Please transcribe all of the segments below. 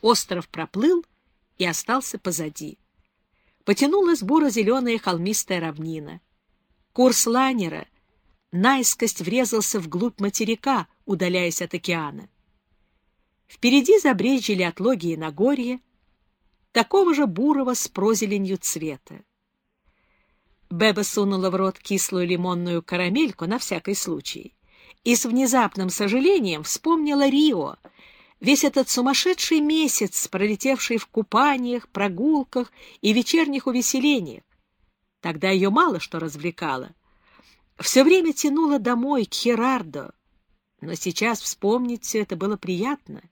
Остров проплыл и остался позади. Потянулась буро-зеленая холмистая равнина. Курс лайнера наискость врезался вглубь материка, удаляясь от океана. Впереди забрезжили отлоги и Нагорье, такого же бурого с прозеленью цвета. Беба сунула в рот кислую лимонную карамельку на всякий случай и с внезапным сожалением вспомнила Рио, весь этот сумасшедший месяц, пролетевший в купаниях, прогулках и вечерних увеселениях. Тогда ее мало что развлекало. Все время тянуло домой, к Херардо. Но сейчас вспомнить все это было приятно.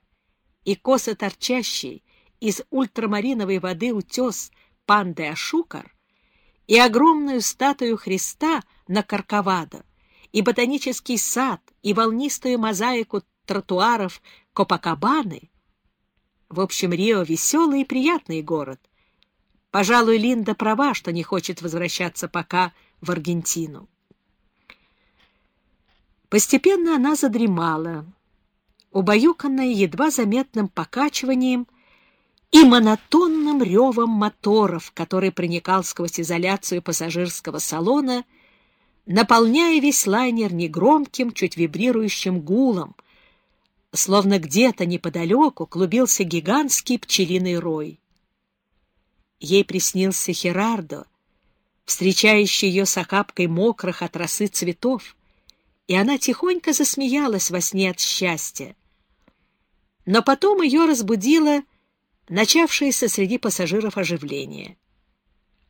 И косо торчащий из ультрамариновой воды утес Панде Ашукар, и огромную статую Христа на Карковадо, и ботанический сад, и волнистую мозаику тротуаров Копакабаны. В общем, Рио — веселый и приятный город. Пожалуй, Линда права, что не хочет возвращаться пока в Аргентину. Постепенно она задремала, убаюканная едва заметным покачиванием и монотонным ревом моторов, который проникал сквозь изоляцию пассажирского салона, наполняя весь лайнер негромким, чуть вибрирующим гулом — словно где-то неподалеку клубился гигантский пчелиный рой. Ей приснился Херардо, встречающий ее с охапкой мокрых от росы цветов, и она тихонько засмеялась во сне от счастья. Но потом ее разбудило начавшееся среди пассажиров оживление.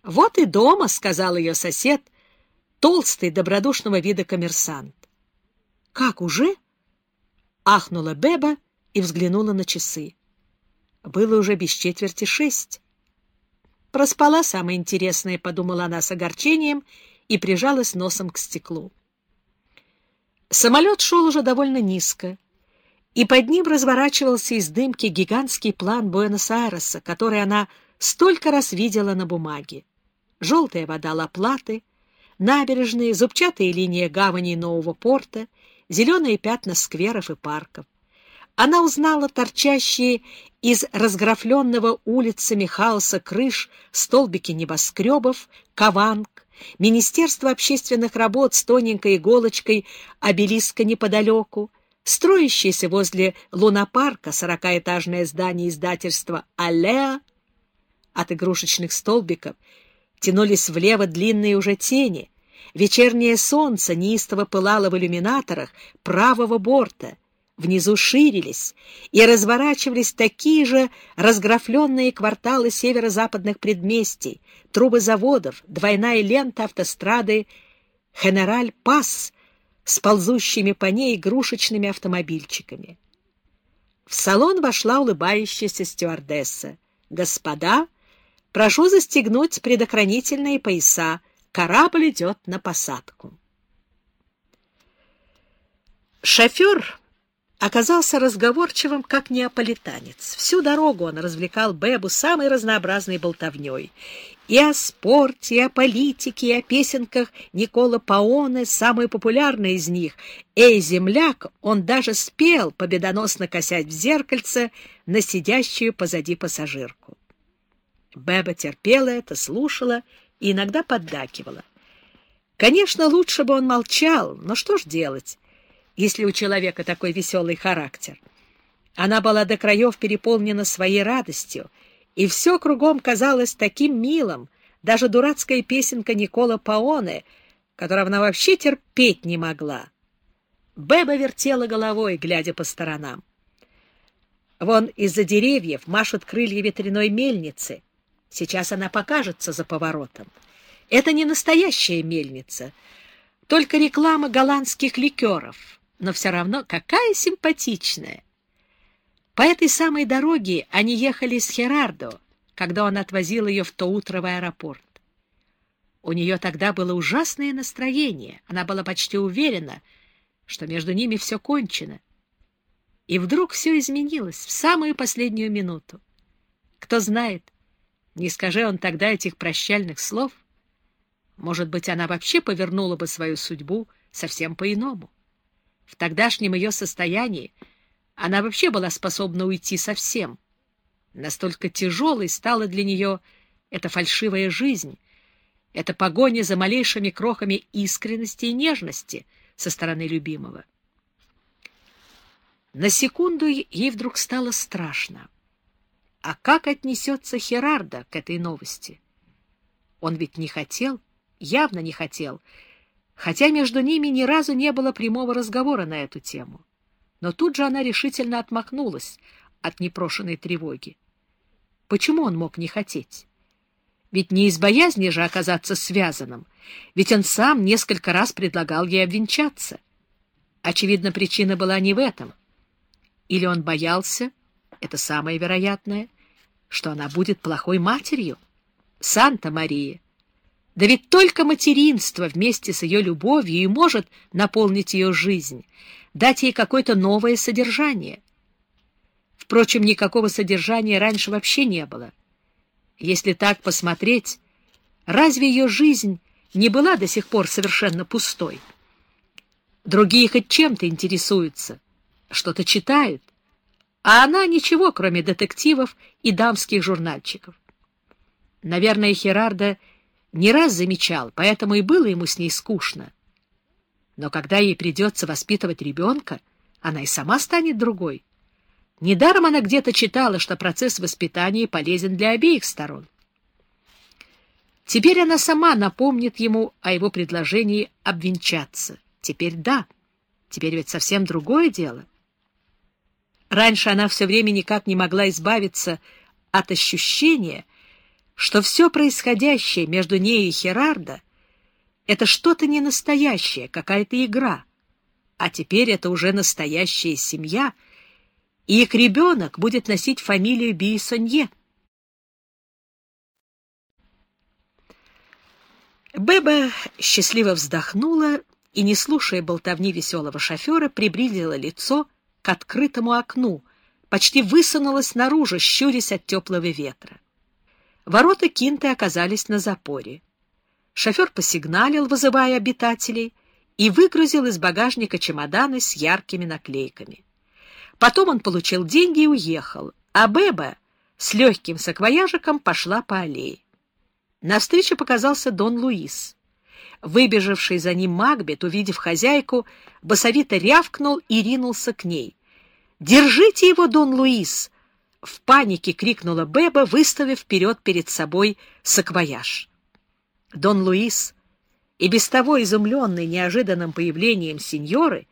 «Вот и дома», — сказал ее сосед, толстый, добродушного вида коммерсант. «Как, уже?» Ахнула Беба и взглянула на часы. Было уже без четверти шесть. Проспала самое интересное, — подумала она с огорчением и прижалась носом к стеклу. Самолет шел уже довольно низко, и под ним разворачивался из дымки гигантский план Буэнос-Айреса, который она столько раз видела на бумаге. Желтая вода Ла-Платы, набережные, зубчатые линии гаваней нового порта — зеленые пятна скверов и парков. Она узнала торчащие из разграфленного улицами хаоса крыш столбики небоскребов, каванг, Министерство общественных работ с тоненькой иголочкой обелиска неподалеку, строящееся возле лунопарка сорокаэтажное здание издательства «Аллеа». От игрушечных столбиков тянулись влево длинные уже тени — Вечернее солнце неистово пылало в иллюминаторах правого борта. Внизу ширились и разворачивались такие же разграфленные кварталы северо-западных предместий, трубы заводов, двойная лента автострады «Хенераль Пас» с ползущими по ней игрушечными автомобильчиками. В салон вошла улыбающаяся стюардесса. «Господа, прошу застегнуть предохранительные пояса», Корабль идет на посадку. Шофер оказался разговорчивым, как неаполитанец. Всю дорогу он развлекал Бебу самой разнообразной болтовней. И о спорте, и о политике, и о песенках Никола Паоне, самой популярной из них, «Эй, земляк!» он даже спел, победоносно косять в зеркальце на сидящую позади пассажирку. Беба терпела это, слушала и иногда поддакивала. Конечно, лучше бы он молчал, но что ж делать, если у человека такой веселый характер? Она была до краев переполнена своей радостью, и все кругом казалось таким милым, даже дурацкая песенка Никола Паоне, которую она вообще терпеть не могла. Беба вертела головой, глядя по сторонам. Вон из-за деревьев машут крылья ветряной мельницы — Сейчас она покажется за поворотом. Это не настоящая мельница, только реклама голландских ликеров, но все равно какая симпатичная. По этой самой дороге они ехали с Херардо, когда он отвозил ее в то утро в аэропорт. У нее тогда было ужасное настроение, она была почти уверена, что между ними все кончено. И вдруг все изменилось в самую последнюю минуту. Кто знает, не скажи он тогда этих прощальных слов, может быть, она вообще повернула бы свою судьбу совсем по-иному. В тогдашнем ее состоянии она вообще была способна уйти совсем. Настолько тяжелой стала для нее эта фальшивая жизнь, эта погоня за малейшими крохами искренности и нежности со стороны любимого. На секунду ей вдруг стало страшно. А как отнесется Херарда к этой новости? Он ведь не хотел, явно не хотел, хотя между ними ни разу не было прямого разговора на эту тему. Но тут же она решительно отмахнулась от непрошенной тревоги. Почему он мог не хотеть? Ведь не из боязни же оказаться связанным, ведь он сам несколько раз предлагал ей обвенчаться. Очевидно, причина была не в этом. Или он боялся, это самое вероятное, что она будет плохой матерью? Санта-Мария! Да ведь только материнство вместе с ее любовью и может наполнить ее жизнь, дать ей какое-то новое содержание. Впрочем, никакого содержания раньше вообще не было. Если так посмотреть, разве ее жизнь не была до сих пор совершенно пустой? Другие хоть чем-то интересуются, что-то читают, а она ничего, кроме детективов и дамских журнальчиков. Наверное, Херарда не раз замечал, поэтому и было ему с ней скучно. Но когда ей придется воспитывать ребенка, она и сама станет другой. Недаром она где-то читала, что процесс воспитания полезен для обеих сторон. Теперь она сама напомнит ему о его предложении обвенчаться. Теперь да, теперь ведь совсем другое дело. Раньше она все время никак не могла избавиться от ощущения, что все происходящее между ней и Херардо — это что-то ненастоящее, какая-то игра. А теперь это уже настоящая семья, и их ребенок будет носить фамилию Бийсонье. Беба счастливо вздохнула и, не слушая болтовни веселого шофера, приблизила лицо к открытому окну, почти высунулась наружу, щурясь от теплого ветра. Ворота Кинты оказались на запоре. Шофер посигналил, вызывая обитателей, и выгрузил из багажника чемоданы с яркими наклейками. Потом он получил деньги и уехал, а Беба с легким саквояжиком пошла по аллее. Навстречу показался Дон Луис. Выбежавший за ним Магбет, увидев хозяйку, басовито рявкнул и ринулся к ней. «Держите его, Дон Луис!» — в панике крикнула Беба, выставив вперед перед собой саквояж. Дон Луис, и без того изумленный неожиданным появлением сеньоры,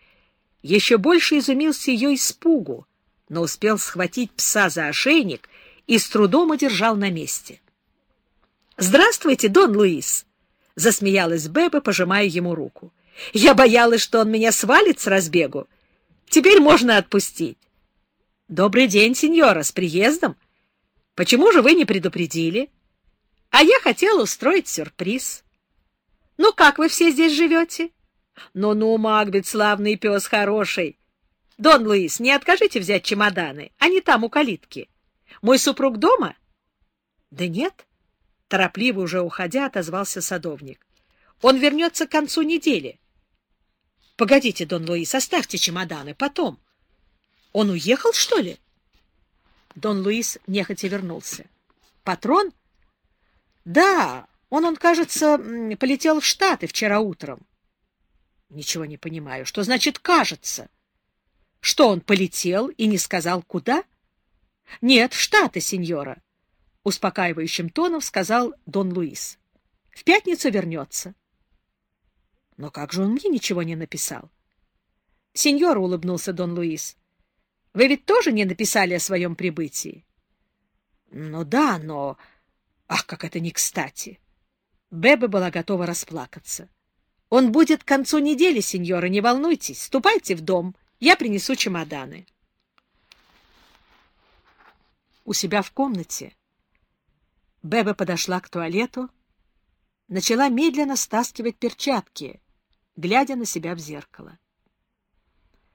еще больше изумился ее испугу, но успел схватить пса за ошейник и с трудом удержал на месте. «Здравствуйте, Дон Луис!» — засмеялась Беба, пожимая ему руку. «Я боялась, что он меня свалит с разбегу. Теперь можно отпустить. Добрый день, сеньора, с приездом. Почему же вы не предупредили? А я хотела устроить сюрприз. Ну, как вы все здесь живете? Ну-ну, Магбет, славный пес хороший. Дон Луис, не откажите взять чемоданы. Они там, у калитки. Мой супруг дома? Да нет. Торопливо уже уходя, отозвался садовник. Он вернется к концу недели. — Погодите, Дон Луис, оставьте чемоданы, потом. — Он уехал, что ли? Дон Луис нехотя вернулся. — Патрон? — Да, он, он, кажется, полетел в Штаты вчера утром. — Ничего не понимаю. Что значит «кажется»? Что, он полетел и не сказал, куда? — Нет, в Штаты, сеньора, — успокаивающим тоном сказал Дон Луис. — В пятницу вернется. — но как же он мне ничего не написал? — Сеньор, — улыбнулся Дон Луис, — вы ведь тоже не написали о своем прибытии? — Ну да, но... Ах, как это не кстати! Беба была готова расплакаться. — Он будет к концу недели, сеньора, не волнуйтесь. Ступайте в дом, я принесу чемоданы. У себя в комнате Беба подошла к туалету, начала медленно стаскивать перчатки — глядя на себя в зеркало.